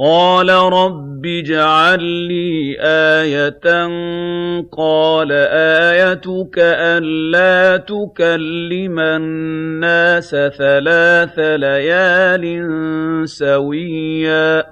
قَالَ رَبِّ اجْعَل لِّي آيَةً ۖ قَالَ آيَتُكَ أَلَّا تُكَلِّمَ النَّاسَ ثَلَاثَ لَيَالٍ سَوِيًّا